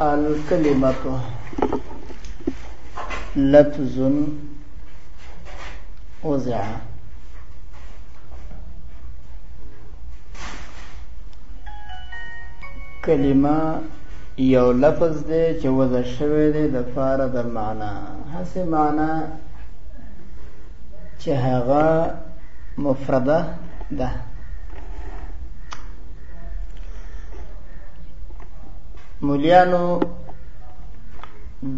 الكلمة لفظ وزع کلمه یو لفظ دی چې وضع شوی دی د فاره د معنا هسې معنا چې هغه مفرده ده مليانو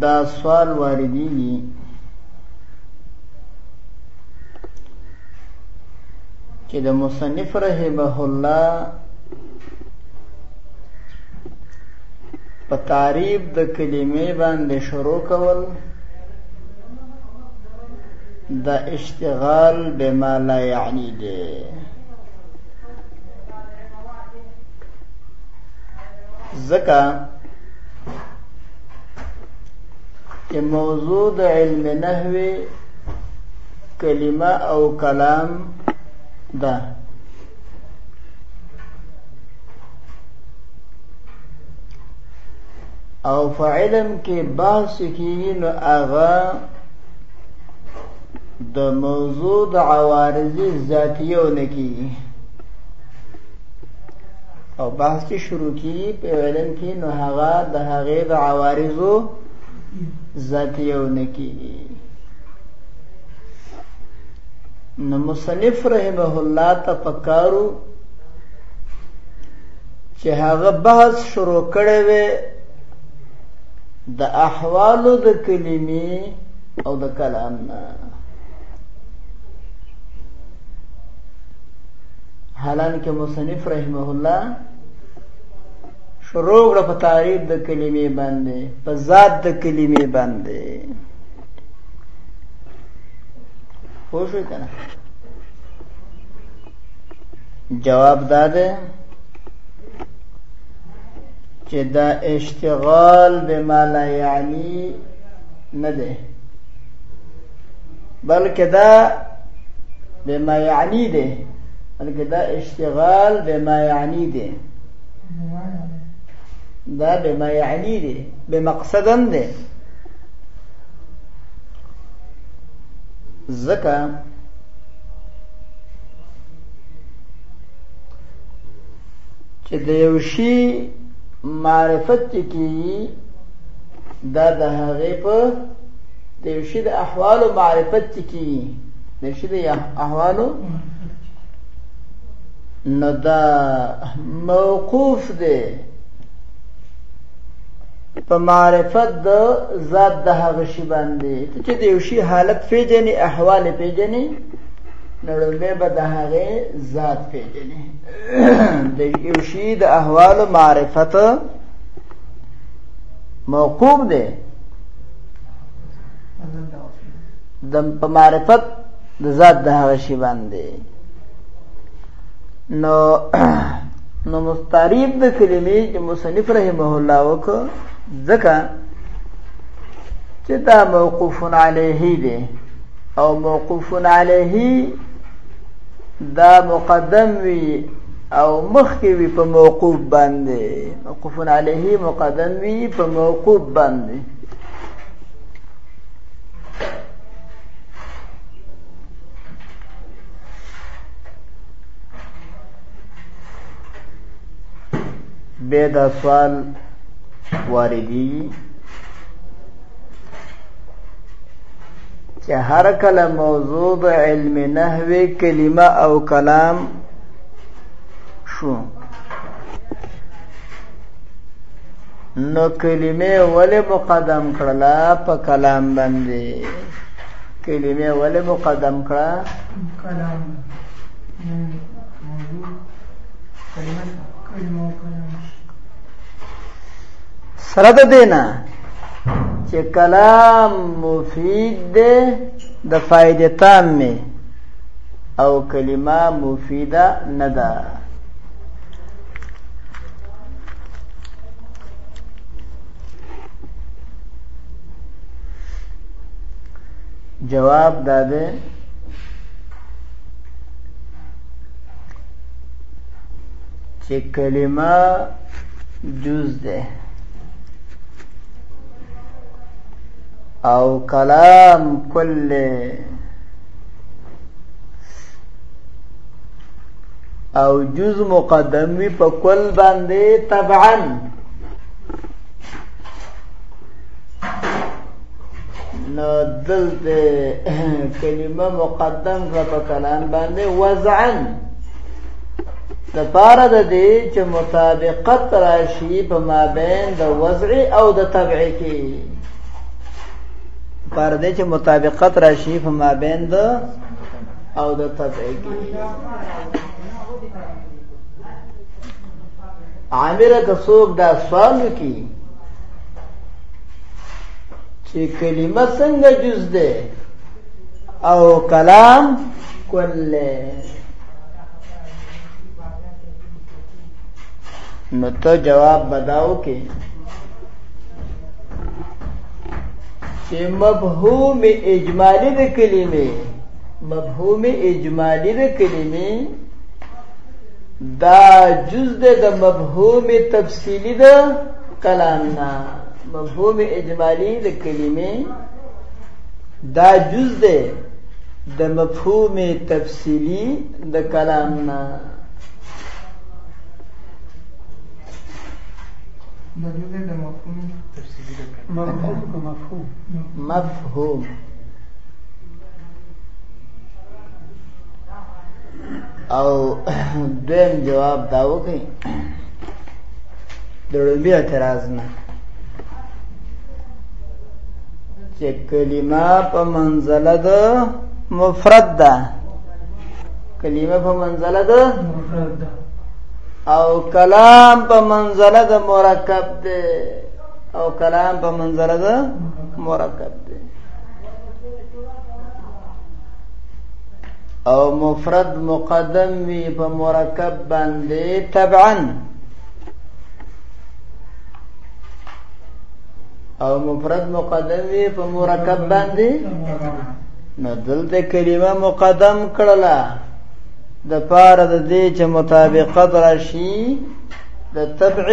دا سوال واردېږي چې د مصنف رحمه الله په تعریب د کلمې باندې شروع کول دا اشتغال بما لا یعنی دی ځکه چې موضوع د علم نحو کلمه او کلام ده او فعلم کې بحث کیږي نو هغه د موضوع د عوارضي ذاتیو نه کیږي او بحث چې شروع کیږي په علم کې نو هغه د هغې د عوارضو ذاتیو نه کیږي نو مصنف رحمه الله تفکروا چې هغه بحث شروع کړی وي د احوالو د کلمې او د کلام نه حالانکه مصنف رحمه الله شروع کړ په تعریف د کلمې باندې په ذات د کلمې باندې پوه شو کنه جواب دا ده چې دا اشتغال به ما لا یعنی نه ده بلکې دا به ما یعنی ده بلکې دا اشتغال به ما یعنی ده دا به ما یعنی ده به مقصدم ده ځکه چې د یو شي معرفت چې کیږي دا د هغې په د یو شي د احوالو معرفت چې کیږي د یو شي د احوالو نو دا موقوف دی په معرفت د ذات د هغه شی باندې ته چې د یو شی حالت پیژنې احوال پیژنې نو لومبه به د هغه ذات پیژنې د یو شی د احوال معرفت موقوف دی د په معرفت د ذات د هغه شی باندې نو نو مستعریب د کلمې چې مصنف رحمه الله وک ځکه چې دا موقوف علیه دی او موقوف علیه دا مقدم وی او مخکې وی په موقوف باندې موقوف علیه مقدم وی په موقوف باندې به دا سوال واردی چې هر کله موضوع د علم نحو کلمه او کلام شو نو کلمه ولې مقدم کړله په کلام باندې کلمه ولې مقدم کړه کلام سره د دینا چې کلام مفید ده د فائدې تامه او کلمه مفیده نه ده جواب داده چې کلمه جز ده او کلام کل او جز مقدم وی په کل باندې طبعا نو دلته کلمه مقدم کړه په کلام باندې وضعا د پاره د دې چې مطابقت راشي په مابین د وضع او د تبع کې پر دې چې مطابقت راشي په مابین د او د تبع کې عامره که څوک دا سوال وکړي چې کلمه څنګه جز ده او کلام کله نو ته جواب بداو کې چې مفهوم اجمالی د کلمې مفهوم اجمالی د کلمې دا جز د مفهوم تفصیلی ده کلام نه مفهوم اجمالی د کلمې دا جز ده د مفهوم تفصیلی د کلام نه دا جز ده د مفهوم تفصیلی د کلام مفهوم مفهوم او دویم جواب دا وکړي د لومبي اعتراض نه چې کلمه په منزله د مفرد ده کلمه په منزله ده مفرد ده او کلام په منزله د مرکب ده او کلام په منزله ده مرکب او مفرد مقدم وی په مرکب باندې طبعا او مفرد مقدم وی په مرکب باندې نو دلته کلمه مقدم کړله د پاره د دې چې مطابقت راشي د تبع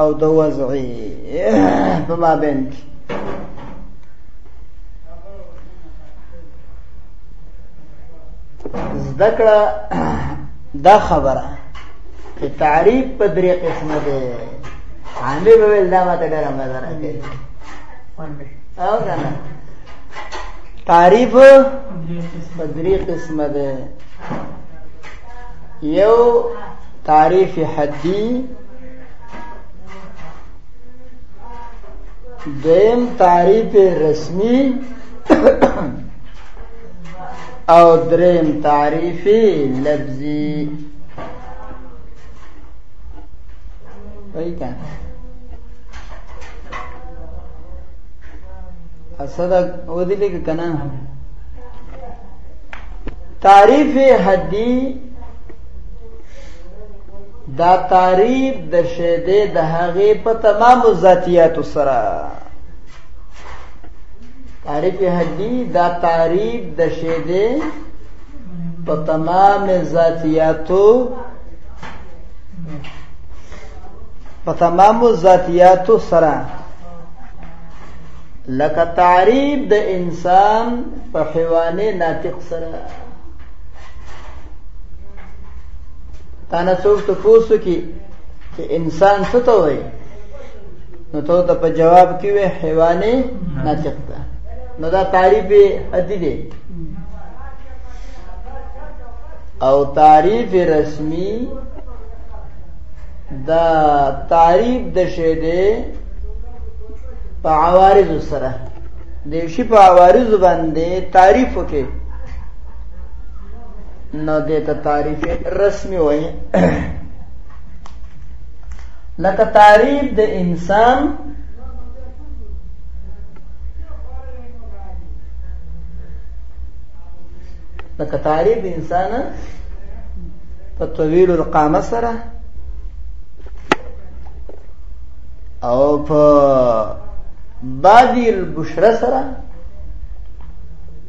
او د وضعي په مابین کې زدکړه دا خبره چې تعریف په درې قسمه ده عامل ویل دا ماته ډېره مزه راکوي او که نه تعریف په درې قسمه ده یو تعریف حدی دویم تعریف رسمی او دریم تعریف لفظی وای کنه اسد ودی لیک کنه تعریف حدی دا تعریف د شیدې د هغې په تمام ذاتیات سره تعریف حدی دا تعریف د شیدې په تمام ذاتیاتو په تمام ذاتیاتو سره لکه تعریف د انسان په حیوانې ناطق سره تا نه څوک ته پوسو کې چې انسان څه ته وایي نو ته ته په جواب کې وې حیوانې ناطق ده نو دا تعریف حدی دی او تعریف رسمی دا تعریف د شی دی په عوارض سره د شی په عوارض باندې تعریف وکړي نو دې ته تعریف رسمي وایي لکه تعریف د انسان لکه تعریف انسان په طویل القامه سره او په بادی البشره سره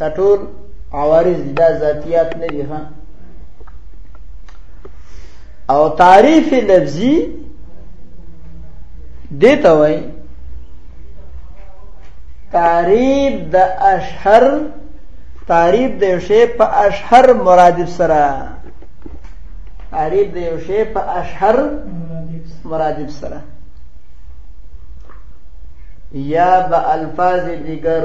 دا ټول عوارض دي دا ذاتیات نه دي ها او تعریف لفظي دیتا وای تعریف د اشهر تعریف د یو شی په اشهر مرادف سره تعریف د یو شی په اشهر مرادف سره یا به الفاظ دیگر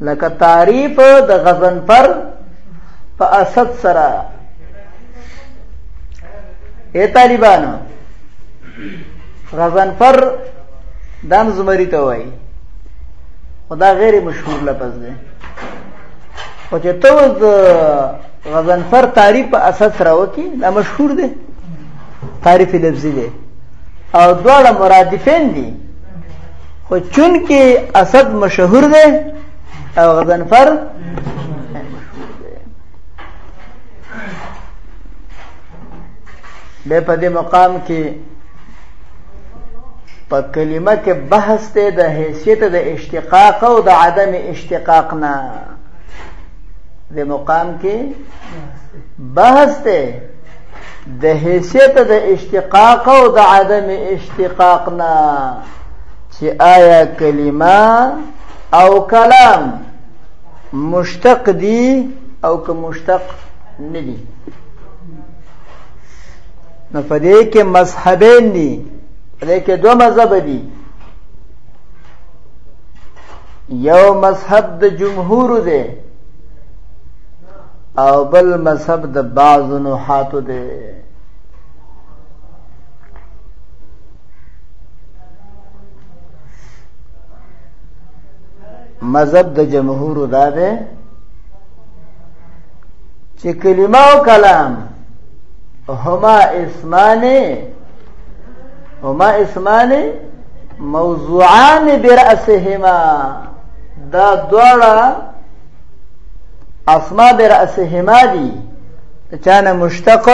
لکه تعریف د غزن پر په اسد سره اے طالبانو غزن پر دام زمری ته وای خدا غیر مشهور لفظ دی او چې ته د غزن پر تعریف په اسد سره وتی دا مشهور دی تعریف لفظي دی او دواړه مرادفین دي خو چون کې اسد مشهور دی او غضنفر به په دې مقام کې په کلمه کې بحث ته د حیثیت د اشتقاق او د عدم اشتقاق نه د مقام کې بحث ته د حیثیت د اشتقاق او د عدم اشتقاق نه چې آیا کلمه او کلام مشتق دي او که مشتق نه دي نو په دې کې مذهبین دي په دې کې دوه مذهب دي یو مذهب د جمهور دی او بل مذهب د بعض نوحاتو دی مذهب د جمهور دا دی چې کلمه او کلام هما اسمانه هما اسمانه موضوعان برأسهما دا دوړه اسما برأسهما دي چانه مشتق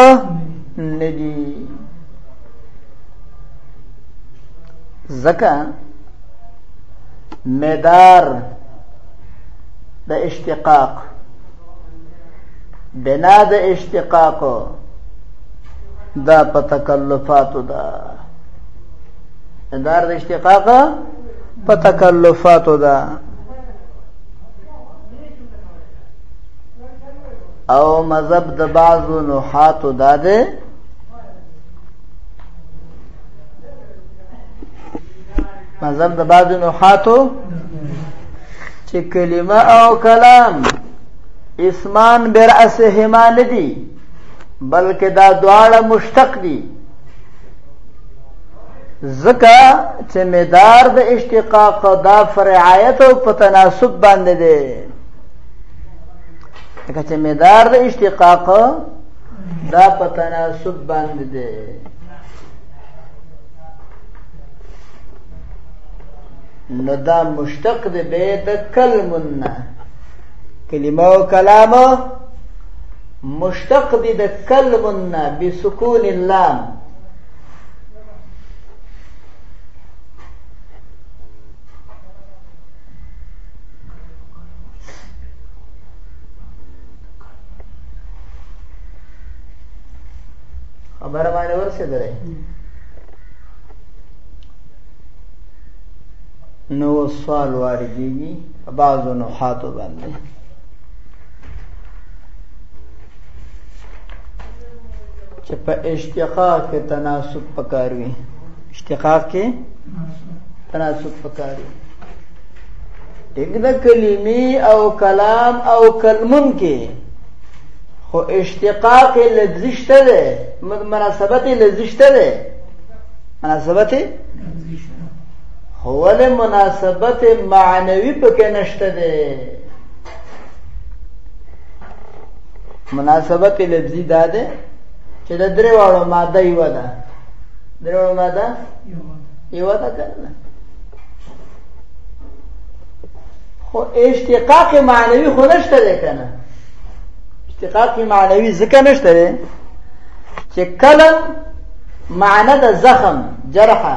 ندي زکه مدار د اشتقاق بنا د اشتقاق دا په تکلفاتو ده دار د اشتقاق په تکلفاتو ده او مذهب د بعضو نحاتو دا دی مذهب د بعضو نحاتو چې کلمه او کلام اسمان برأسهما ندي بلکې دا دواړه مشتق دي ځکه چې مدار د اشتقاق دا فرعایت او په تناسب باندې دی لکه چې مدار د اشتقاق دا په تناسب باندې دی نو دا مشتق دی به د کلمنا کلمه او کلامه مشتق دي د کلم نه بسکون اللام خبره باندې ورسېدلې نو سوال واردېږي بعضو نحاتو باندې چې په اشتقاق کې تناسب پکار وي اشتقاق کې تناسب پکار وي دغه کلمې او کلام او کلمون کې خو اشتقاق لذشته ده مناسبت لذشته ده مناسبت هو له مناسبت معنوي پکې نشته ده مناسبت لفظي دا ده چې د درې واړو ماده یو ده درې واړو ماده یو ده کنه خو اشتقاق معنوي خو نشته ده کنه اشتقاق معنوي ځکه نشته ده چې کلم معنی د زخم جرحه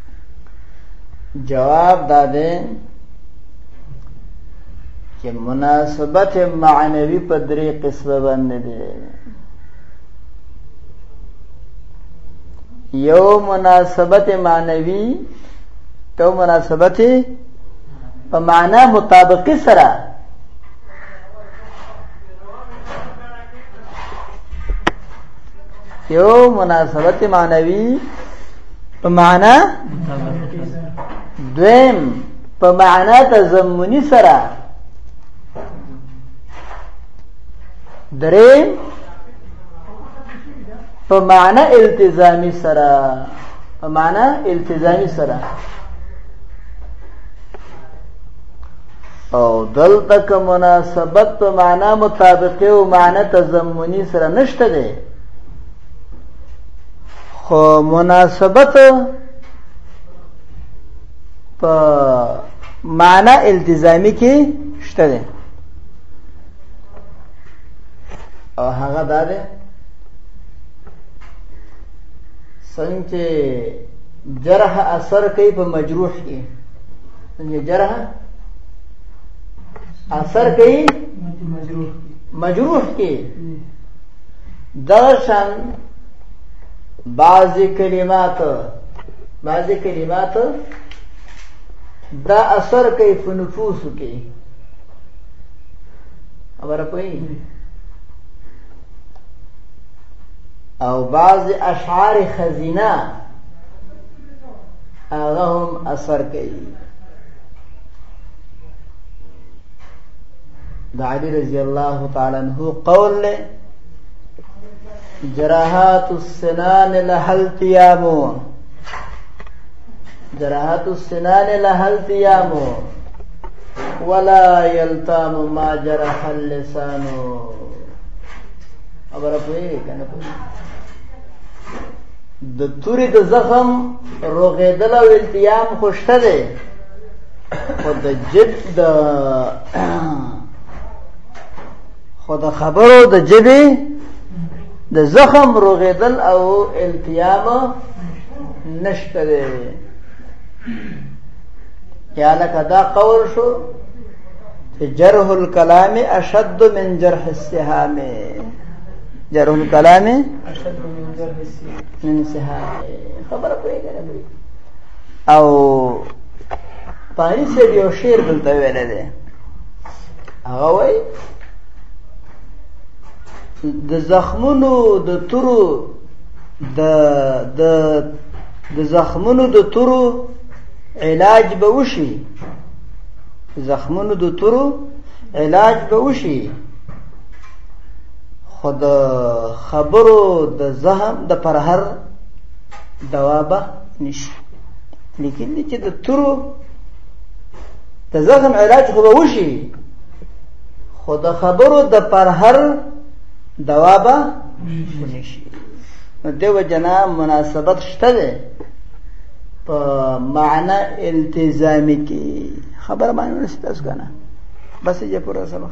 جواب دا دی چې مناسبت معنوي په درې قسمه باندې دی یو مناسبت معنوي تو مناسبت په معنا مطابقي سره یو مناسبت معنوي په معنا دویم په معنا تزمونی سره دریم په معنا التزامی سره په معنا التزامی سره او دلته که مناسبت په معنا مطابقه او معنا تزمونی سره نشته دی خو مناسبت په معنا التزامی کې شته ده او هغه دا ده څنګه جرح اثر کوي په مجروح کې څنګه جرح اثر کوي مجروح کې دغشان بعضی کلمات بعضی کلمات دا اثر کوي په نفوسو کې خبره کوي او بعض اشعار خزینه هغه هم اثر کوي د علی رضی الله تعالی عنہ قول له جراحات السنان له التیامو جراحات السنان له التیامو ولا یلتام ما جرح اللسان خبر پوهې کنه پوهې د توري د زخم روغېدل او التیام خوشته دی خو د جب د خو د خبرو د جبې د زخم روغېدل او التیام نشته دی یا لکه دا قول شو چې جرح الکلام اشد من جرح السهام جرح الکلام اشد من جرح السهام من سهام خبره کوي او پانی سے یو شعر دلته ویل دی هغه وای د زخمونو د تورو د د د زخمونو د تورو علاج به وشي زخمونو د تورو علاج به وشي خود خبرو د زهم د پرهر دوابه نشي لیکن دي چې د تورو د زخم علاج خو به وشي خو د خبرو د پر هر دوابه نشي نو دیو جنا مناسبت شته ده په معنا التزامي کې خبر باندې نشته کنه بس یې پورا سبق